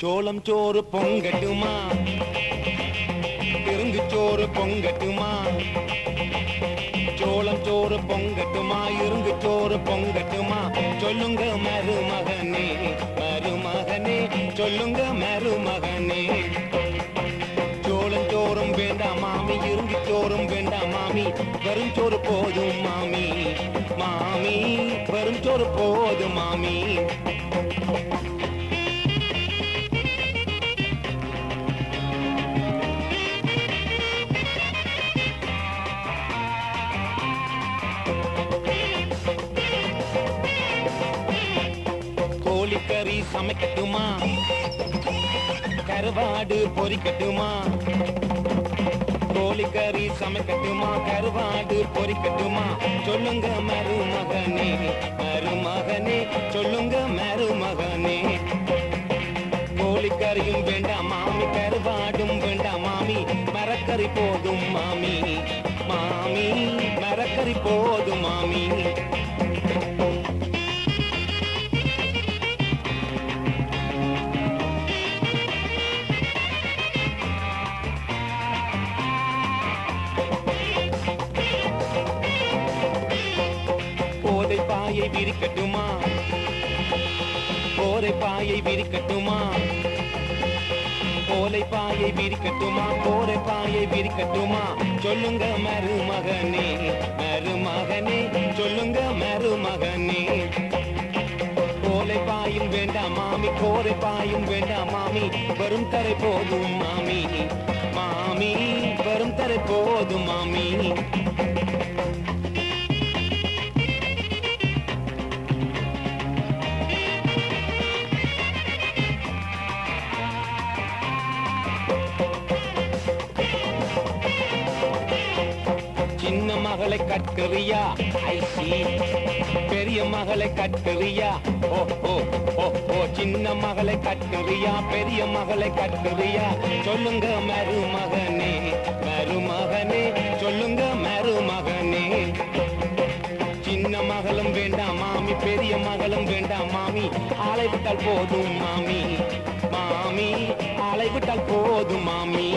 சோளம் சோறு பொங்கட்டுமா? பெருங்கு சோறு பொங்கட்டுமா? சோளம் சோறு பொங்கட்டுமா? இருங்கு சோறு பொங்கட்டுமா? சொல்லுங்க மருமகனே மருமகனே சொல்லுங்க மருமகனே. சோளம் சோறும் வேண்டாம் மாமி இருங்கு சோறும் வேண்டாம் மாமி வரும் சோறு போதும் மாமி. மாமி வரும் சோறு போதும் மாமி. சமைக்கட்டுமா? கருவாடு பொறிக்கட்டுமா? கோழிக்கறி சமைக்கட்டுமா? கருவாடு பொறிக்கட்டுமா? சொல்லுங்க மருமகனே மருமகனே சொல்லுங்க மருமகனே. கோழிக்கறியும் வேண்டாம் மாமி கருவாடும் வேண்டாம் மாமி மரக்கறி போதும் மாமி. மாமி மரக்கறி போதும் மாமி. போரை பாயை விரிக்கட்டுமா? போரை பாயை விரிக்கட்டுமா? போலை பாயை விரிக்கட்டுமா? போரை பாயை விரிக்கட்டுமா? சொல்லுங்க மருமகனே மருமகனே சொல்லுங்க மருமகனே. போலை பாயும் வேண்டாம் மாமி போரை பாயும் வேண்டாம் மாமி வரும் தரை போதும் மாமி. மாமி வரும் தரை போதும் மாமி. மகளை கட்டுறியா ஐசி பெரிய மகளை கட்டுறியா ஓ ஓ ஓ ஓ. சின்ன மகளை கட்டுறியா பெரிய மகளை கட்டுறியா சொல்லுங்க மருமகனே மருமகனே சொல்லுங்க மருமகனே. சின்ன மகளும் வேண்டாம் மாமி பெரிய மகளும் வேண்டாம் மாமி. ஆளை விட்டால் போதும் மாமி. மாமி ஆளை விட்டால் போதும் மாமி.